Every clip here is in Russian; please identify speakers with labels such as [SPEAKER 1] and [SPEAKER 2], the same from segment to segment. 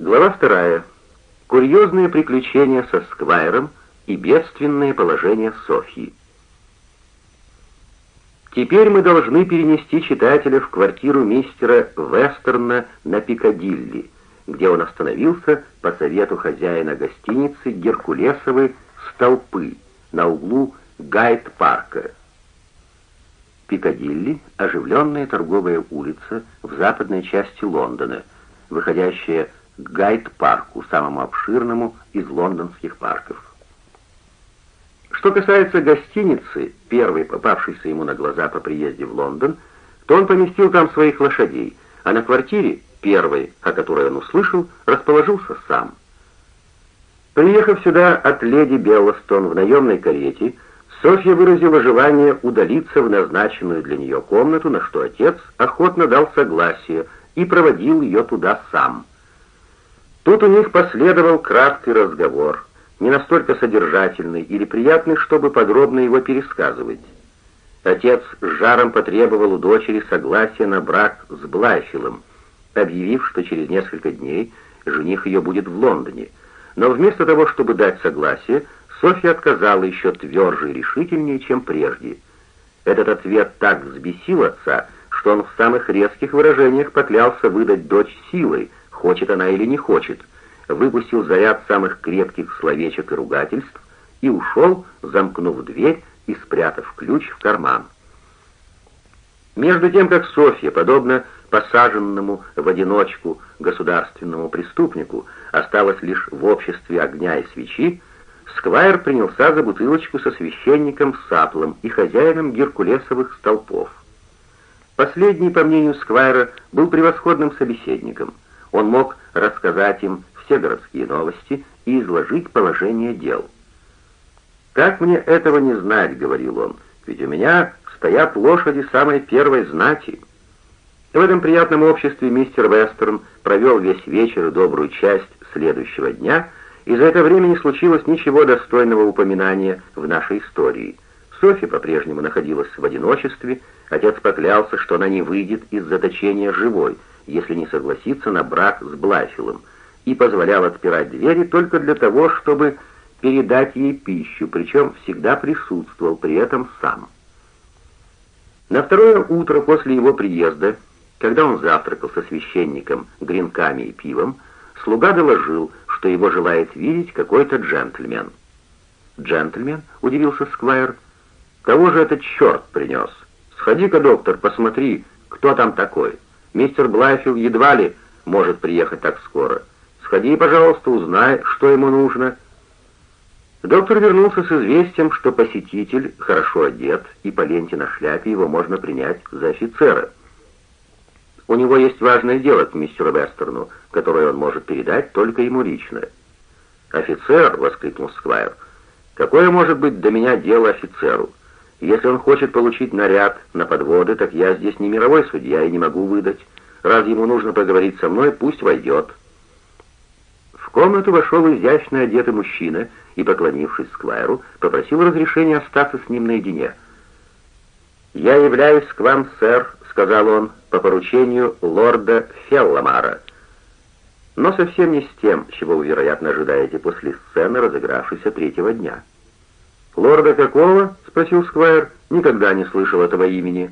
[SPEAKER 1] Глава вторая. Курьезные приключения со Сквайром и бедственное положение Софьи. Теперь мы должны перенести читателя в квартиру мистера Вестерна на Пикадилли, где он остановился по совету хозяина гостиницы Геркулесовы «Столпы» на углу Гайд-парка. Пикадилли — оживленная торговая улица в западной части Лондона, выходящая Гайд-парку, самому обширному из лондонских парков. Что касается гостиницы, первой попавшейся ему на глаза по приезде в Лондон, то он поместил там своих лошадей, а на квартире, первой, о которой он услышал, расположился сам. Приехав сюда от леди Беллостон в наемной карете, Софья выразила желание удалиться в назначенную для нее комнату, на что отец охотно дал согласие и проводил ее туда сам. Тут у них последовал краткий разговор, не настолько содержательный или приятный, чтобы подробно его пересказывать. Отец с жаром потребовал у дочери согласия на брак с Блайфилом, объявив, что через несколько дней жених ее будет в Лондоне. Но вместо того, чтобы дать согласие, Софья отказала еще тверже и решительнее, чем прежде. Этот ответ так взбесил отца, что он в самых резких выражениях поклялся выдать дочь силой, хочет она или не хочет, выпустил заряд самых крепких словечек и ругательств и ушел, замкнув дверь и спрятав ключ в карман. Между тем, как Софья, подобно посаженному в одиночку государственному преступнику, осталась лишь в обществе огня и свечи, Сквайр принялся за бутылочку со священником Саплом и хозяином геркулесовых столпов. Последний, по мнению Сквайра, был превосходным собеседником. Он мог рассказать им все городские новости и изложить положение дел. «Как мне этого не знать?» — говорил он. «Ведь у меня стоят лошади самой первой знати». В этом приятном обществе мистер Вестерн провел весь вечер и добрую часть следующего дня — и за это время не случилось ничего достойного упоминания в нашей истории. Софья по-прежнему находилась в одиночестве, отец поклялся, что она не выйдет из заточения живой, если не согласится на брак с Блафилом, и позволял отпирать двери только для того, чтобы передать ей пищу, причем всегда присутствовал при этом сам. На второе утро после его приезда, когда он завтракал со священником, гренками и пивом, слуга доложил, что его желает видеть какой-то джентльмен. «Джентльмен?» — удивился Сквайр. «Кого же этот черт принес? Сходи-ка, доктор, посмотри, кто там такой. Мистер Блайфилл едва ли может приехать так скоро. Сходи, пожалуйста, узнай, что ему нужно». Доктор вернулся с известием, что посетитель хорошо одет, и по ленте на шляпе его можно принять за офицера. У него есть важное дело к мистеру Вестерну, которое он может передать только ему лично. «Офицер!» — воскликнул Сквайр. «Какое может быть до меня дело офицеру? Если он хочет получить наряд на подводы, так я здесь не мировой судья и не могу выдать. Раз ему нужно поговорить со мной, пусть войдет». В комнату вошел изящно одетый мужчина и, поклонившись Сквайру, попросил разрешения остаться с ним наедине. «Я являюсь к вам, сэр», — сказал он, — «по поручению лорда Фелламара». Но совсем не с тем, чего вы, вероятно, ожидаете после сцены, разыгравшейся третьего дня. «Лорда какого?» — спросил Сквайр. «Никогда не слышал этого имени».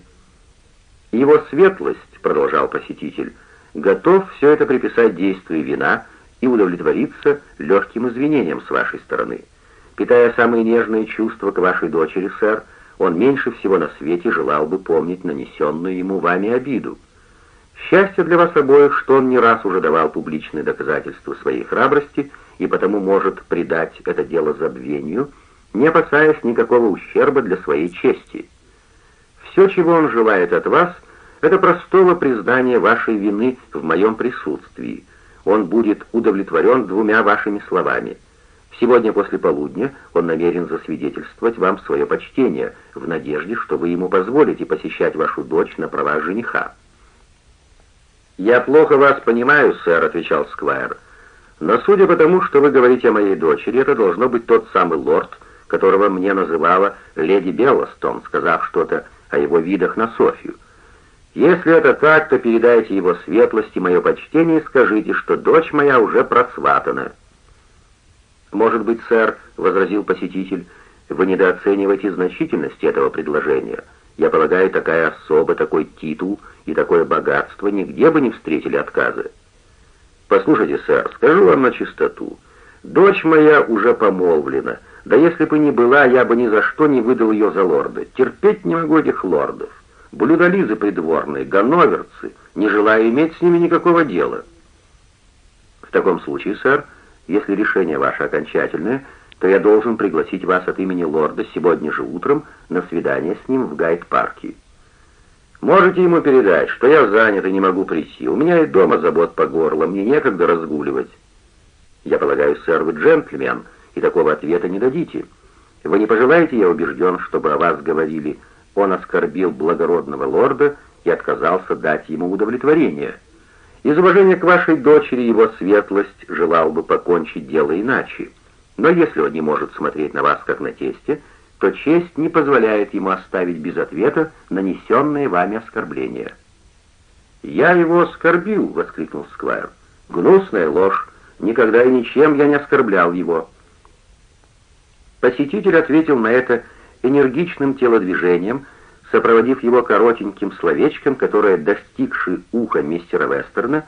[SPEAKER 1] «Его светлость», — продолжал посетитель, — «готов все это приписать действию вина и удовлетвориться легким извинением с вашей стороны. Питая самые нежные чувства к вашей дочери, сэр, — он меньше всего на свете желал бы помнить нанесенную ему вами обиду. Счастье для вас обоих, что он не раз уже давал публичные доказательства своей храбрости и потому может предать это дело забвению, не опасаясь никакого ущерба для своей чести. Все, чего он желает от вас, это простого признания вашей вины в моем присутствии. Он будет удовлетворен двумя вашими словами — Сегодня после полудня он намерен засвидетельствовать вам свое почтение, в надежде, что вы ему позволите посещать вашу дочь на правах жениха». «Я плохо вас понимаю, сэр», — отвечал Сквайр. «Но судя по тому, что вы говорите о моей дочери, это должно быть тот самый лорд, которого мне называла леди Беллостон, сказав что-то о его видах на Софию. Если это так, то передайте его светлости мое почтение и скажите, что дочь моя уже просватана». «Может быть, сэр», — возразил посетитель, — «вы недооцениваете значительность этого предложения. Я полагаю, такая особа, такой титул и такое богатство нигде бы не встретили отказа». «Послушайте, сэр, скажу вам на чистоту. Дочь моя уже помолвлена, да если бы не была, я бы ни за что не выдал ее за лорда. Терпеть не могу этих лордов. Блюдолизы придворные, ганноверцы, не желая иметь с ними никакого дела». «В таком случае, сэр, — если решение ваше окончательное, то я должен пригласить вас от имени лорда сегодня же утром на свидание с ним в Гайд-парке. Можете ему передать, что я занят и не могу прийти. У меня и дома забот по горло, мне некогда разгуливать. Я полагаю, сэр, вы джентльмен, и такого ответа не дадите. Вы не пожелаете, я убежден, чтобы о вас говорили, он оскорбил благородного лорда и отказался дать ему удовлетворение». Из уважения к вашей дочери его светлость желал бы покончить дело иначе. Но если он не может смотреть на вас как на тесте, то честь не позволяет ему оставить без ответа нанесенные вами оскорбления». «Я его оскорбил!» — воскликнул Сквайр. «Гнусная ложь! Никогда и ничем я не оскорблял его!» Посетитель ответил на это энергичным телодвижением — сопроводив его коротеньким словечком, которое, достигший уха мистера Вестерна,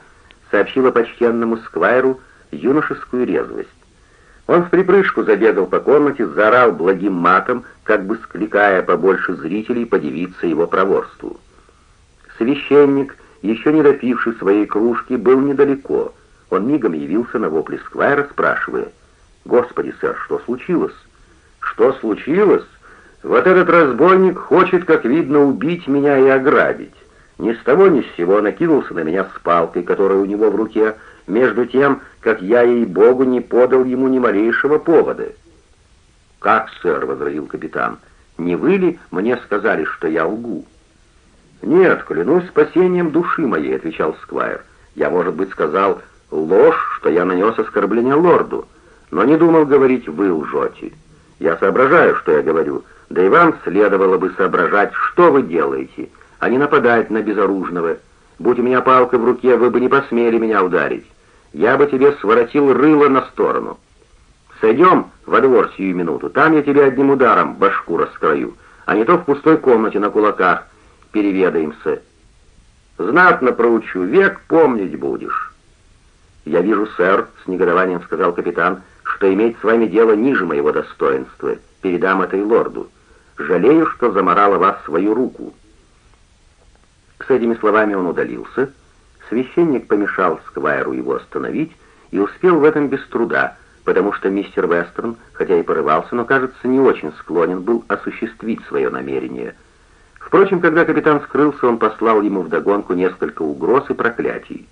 [SPEAKER 1] сообщило почтенному Сквайру юношескую резвость. Он в припрыжку забегал по комнате, заорал благим матом, как бы скликая побольше зрителей подивиться его проворству. Священник, еще не допивший своей кружки, был недалеко. Он мигом явился на вопли Сквайра, спрашивая, «Господи, сэр, что случилось?» «Что случилось?» Вот этот разбойник хочет, как видно, убить меня и ограбить. Ни с того ни с сего накинулся на меня с палкой, которая у него в руке, между тем, как я, ей-богу, не подал ему ни малейшего повода. «Как, сэр?» — возразил капитан. «Не вы ли мне сказали, что я лгу?» «Нет, клянусь спасением души моей», — отвечал Сквайр. «Я, может быть, сказал ложь, что я нанес оскорбление лорду, но не думал говорить «вы лжете». Я соображаю, что я говорю, да и вам следовало бы соображать, что вы делаете, а не нападать на безоружного. Будь у меня палка в руке, вы бы не посмели меня ударить. Я бы тебе своротил рыло на сторону. Сойдем во двор сию минуту, там я тебе одним ударом башку раскрою, а не то в пустой комнате на кулаках переведаемся. Знатно проучу, век помнить будешь. «Я вижу, сэр», — с негодованием сказал капитан, — «что иметь с вами дело ниже моего достоинства. Передам это и лорду. Жалею, что заморала вас свою руку». С этими словами он удалился. Священник помешал Сквайру его остановить и успел в этом без труда, потому что мистер Вестерн, хотя и порывался, но, кажется, не очень склонен был осуществить свое намерение. Впрочем, когда капитан скрылся, он послал ему вдогонку несколько угроз и проклятий.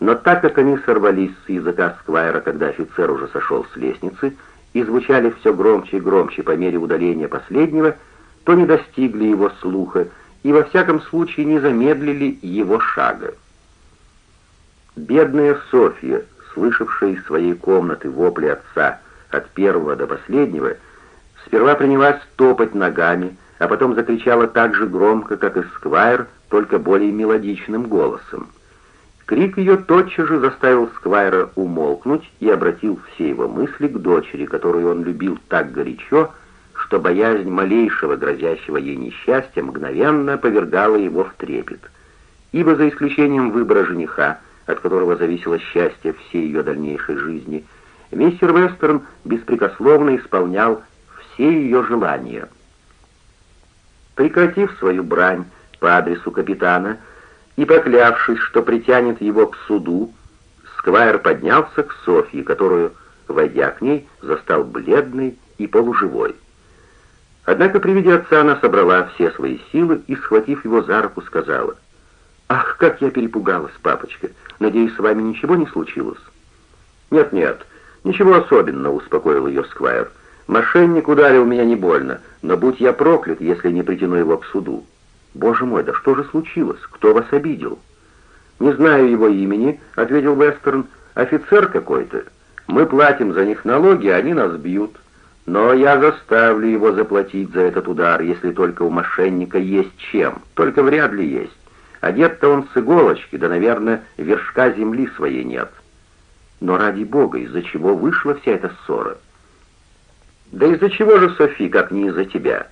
[SPEAKER 1] Но так как они сорвались с языка Сквайра, когда офицер уже сошел с лестницы, и звучали все громче и громче по мере удаления последнего, то не достигли его слуха и во всяком случае не замедлили его шага. Бедная Софья, слышавшая из своей комнаты вопли отца от первого до последнего, сперва принялась топать ногами, а потом закричала так же громко, как и Сквайр, только более мелодичным голосом. Крик ее тотчас же заставил Сквайра умолкнуть и обратил все его мысли к дочери, которую он любил так горячо, что боязнь малейшего грозящего ей несчастья мгновенно повергала его в трепет. Ибо за исключением выбора жениха, от которого зависело счастье всей ее дальнейшей жизни, мистер Вестерн беспрекословно исполнял все ее желания. Прекратив свою брань по адресу капитана, и, поклявшись, что притянет его к суду, Сквайр поднялся к Софье, которую, войдя к ней, застал бледной и полуживой. Однако при виде отца она собрала все свои силы и, схватив его за руку, сказала, «Ах, как я перепугалась, папочка! Надеюсь, с вами ничего не случилось?» «Нет-нет, ничего особенного», — успокоил ее Сквайр. «Мошенник ударил меня не больно, но будь я проклят, если не притяну его к суду. «Боже мой, да что же случилось? Кто вас обидел?» «Не знаю его имени», — ответил Вестерн. «Офицер какой-то. Мы платим за них налоги, а они нас бьют. Но я заставлю его заплатить за этот удар, если только у мошенника есть чем. Только вряд ли есть. Одет-то он с иголочки, да, наверное, вершка земли своей нет. Но ради бога, из-за чего вышла вся эта ссора? Да из-за чего же, Софи, как не из-за тебя?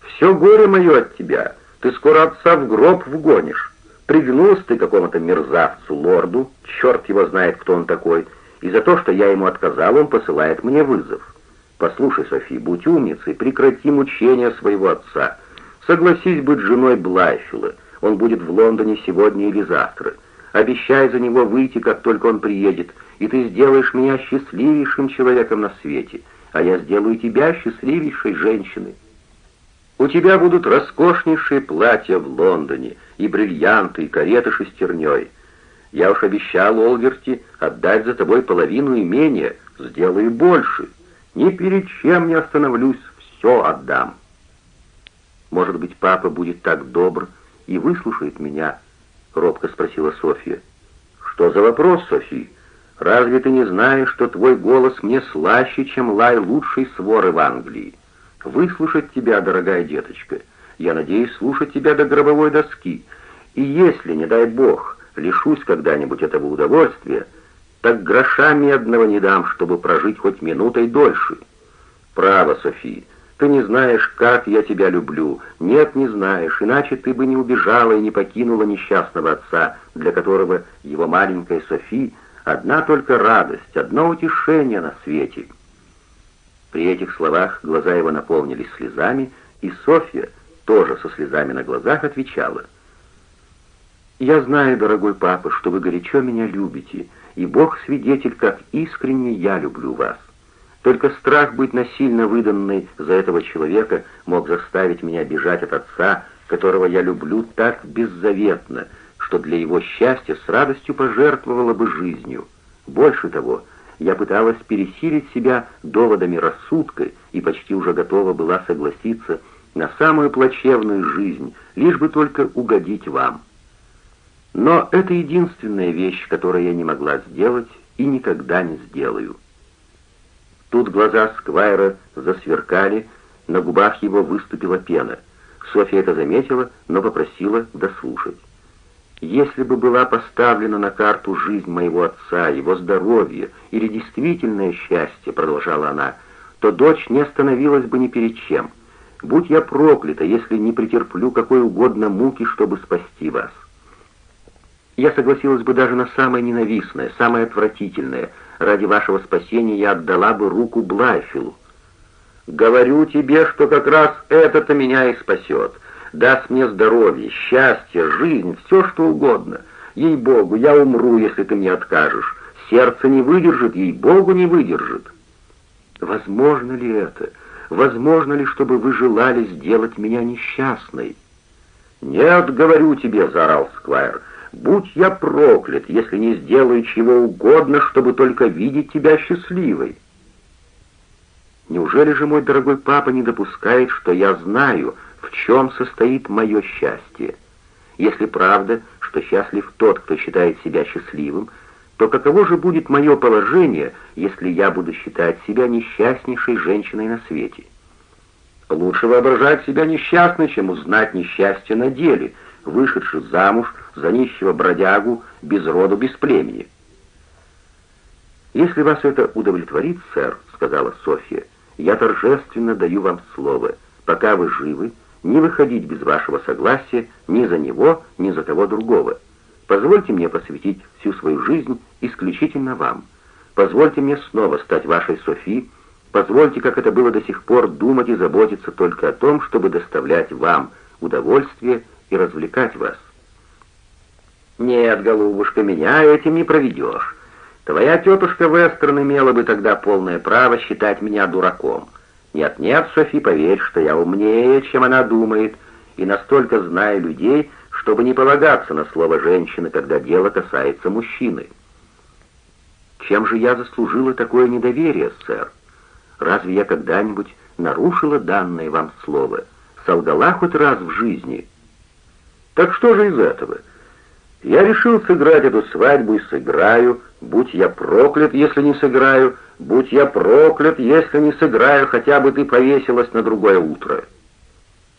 [SPEAKER 1] Все горе мое от тебя. Ты скоро отца в гроб вгонишь. Пригнулся ты какому-то мерзавцу, лорду, черт его знает, кто он такой, и за то, что я ему отказал, он посылает мне вызов. Послушай, Софи, будь умницей, прекрати мучения своего отца. Согласись быть женой Блайфила. Он будет в Лондоне сегодня или завтра. Обещай за него выйти, как только он приедет, и ты сделаешь меня счастливейшим человеком на свете, а я сделаю тебя счастливейшей женщиной. У тебя будут роскошнейшие платья в Лондоне, и бриллианты, и кареты шестерней. Я уж обещал Олверти отдать за тобой половину имения, сделаю больше. Ни перед чем не остановлюсь, все отдам. Может быть, папа будет так добр и выслушает меня, робко спросила Софья. Что за вопрос, Софи? Разве ты не знаешь, что твой голос мне слаще, чем лай лучшей своры в Англии? Выслушать тебя, дорогая деточка, я надеюсь слушать тебя до гробовой доски. И если, не дай бог, лишусь когда-нибудь этого удовольствия, так гроша медного не дам, чтобы прожить хоть минутой дольше. Право, Софи, ты не знаешь, как я тебя люблю. Нет, не знаешь, иначе ты бы не убежала и не покинула несчастного отца, для которого его маленькая Софи одна только радость, одно утешение на свете. При этих словах глаза его наполнились слезами, и Софья, тоже со слезами на глазах, отвечала. «Я знаю, дорогой папа, что вы горячо меня любите, и Бог свидетель, как искренне я люблю вас. Только страх быть насильно выданной за этого человека мог заставить меня бежать от отца, которого я люблю так беззаветно, что для его счастья с радостью пожертвовала бы жизнью. Больше того, я пыталась пересилить себя доводами рассудка и почти уже готова была согласиться на самую плачевную жизнь, лишь бы только угодить вам. Но это единственная вещь, которую я не могла сделать и никогда не сделаю. Тут глаза Сквайра засверкали, на губах его выступила пена. Софья это заметила, но попросила дослушать. «Если бы была поставлена на карту жизнь моего отца, его здоровье или действительное счастье», — продолжала она, — «то дочь не остановилась бы ни перед чем. Будь я проклята, если не претерплю какой угодно муки, чтобы спасти вас. Я согласилась бы даже на самое ненавистное, самое отвратительное — Ради вашего спасения я отдала бы руку Блайфилу. Говорю тебе, что как раз это-то меня и спасет. Даст мне здоровье, счастье, жизнь, все что угодно. Ей-богу, я умру, если ты мне откажешь. Сердце не выдержит, ей-богу, не выдержит. Возможно ли это? Возможно ли, чтобы вы желали сделать меня несчастной? «Нет, говорю тебе», — заорал Сквайр, — Будь я проклят, если не сделаю чего угодно, чтобы только видеть тебя счастливой. Неужели же мой дорогой папа не допускает, что я знаю, в чем состоит мое счастье? Если правда, что счастлив тот, кто считает себя счастливым, то каково же будет мое положение, если я буду считать себя несчастнейшей женщиной на свете? Лучше воображать себя несчастной, чем узнать несчастье на деле — вышедший замуж за нищего бродягу без роду, без племени. «Если вас это удовлетворит, сэр», — сказала Софья, — «я торжественно даю вам слово, пока вы живы, не выходить без вашего согласия ни за него, ни за того другого. Позвольте мне посвятить всю свою жизнь исключительно вам. Позвольте мне снова стать вашей Софи, позвольте, как это было до сих пор, думать и заботиться только о том, чтобы доставлять вам удовольствие и развлекать вас. Нет, голубушка, меня этим не проведешь. Твоя тетушка Вестерн имела бы тогда полное право считать меня дураком. Нет-нет, Софи, поверь, что я умнее, чем она думает, и настолько знаю людей, чтобы не полагаться на слово женщины, когда дело касается мужчины. Чем же я заслужила такое недоверие, сэр? Разве я когда-нибудь нарушила данное вам слово? Солгала хоть раз в жизни?» Так что же из этого? Я решил сыграть эту свадьбу и сыграю, будь я проклят, если не сыграю, будь я проклят, если не сыграю, хотя бы ты повесилась на другое утро.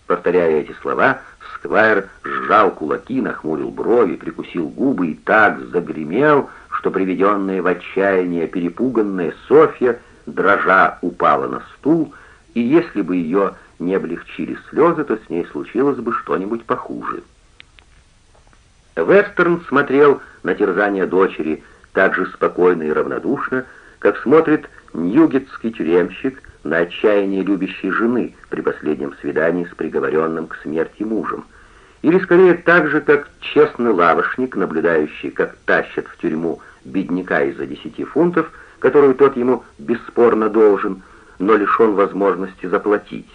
[SPEAKER 1] Повторяя эти слова, Сквайр сжал кулаки, нахмурил брови, прикусил губы и так загремел, что приведенная в отчаяние перепуганная Софья, дрожа, упала на стул, и если бы ее не облегчили слезы, то с ней случилось бы что-нибудь похуже. Вестерн смотрел на терзание дочери так же спокойно и равнодушно, как смотрит ньюгетский тюремщик на отчаяние любящей жены при последнем свидании с приговоренным к смерти мужем, или скорее так же, как честный лавошник, наблюдающий, как тащат в тюрьму бедняка из-за десяти фунтов, которую тот ему бесспорно должен, но лишен возможности заплатить.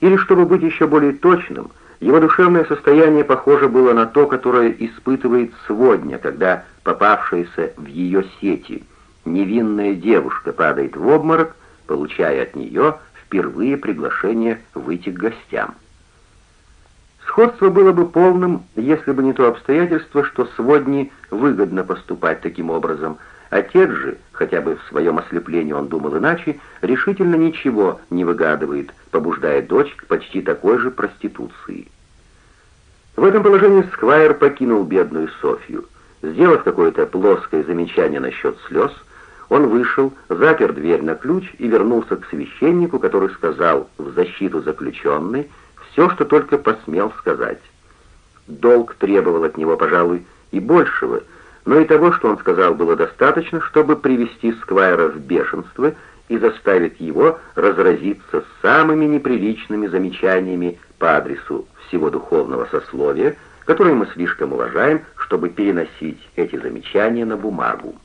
[SPEAKER 1] Или, чтобы быть еще более точным, его душевное состояние похоже было на то, которое испытывает сегодня, когда попавшаяся в ее сети невинная девушка падает в обморок, получая от нее впервые приглашение выйти к гостям. Сходство было бы полным, если бы не то обстоятельство, что сегодня выгодно поступать таким образом. Отец же, хотя бы в своем ослеплении он думал иначе, решительно ничего не выгадывает, побуждая дочь к почти такой же проституции. В этом положении Сквайр покинул бедную Софью. Сделав какое-то плоское замечание насчет слез, он вышел, запер дверь на ключ и вернулся к священнику, который сказал в защиту заключенной все, что только посмел сказать. Долг требовал от него, пожалуй, и большего, но и того, что он сказал, было достаточно, чтобы привести Сквайра в бешенство и заставить его разразиться самыми неприличными замечаниями по адресу всего духовного сословия, которое мы слишком уважаем, чтобы переносить эти замечания на бумагу.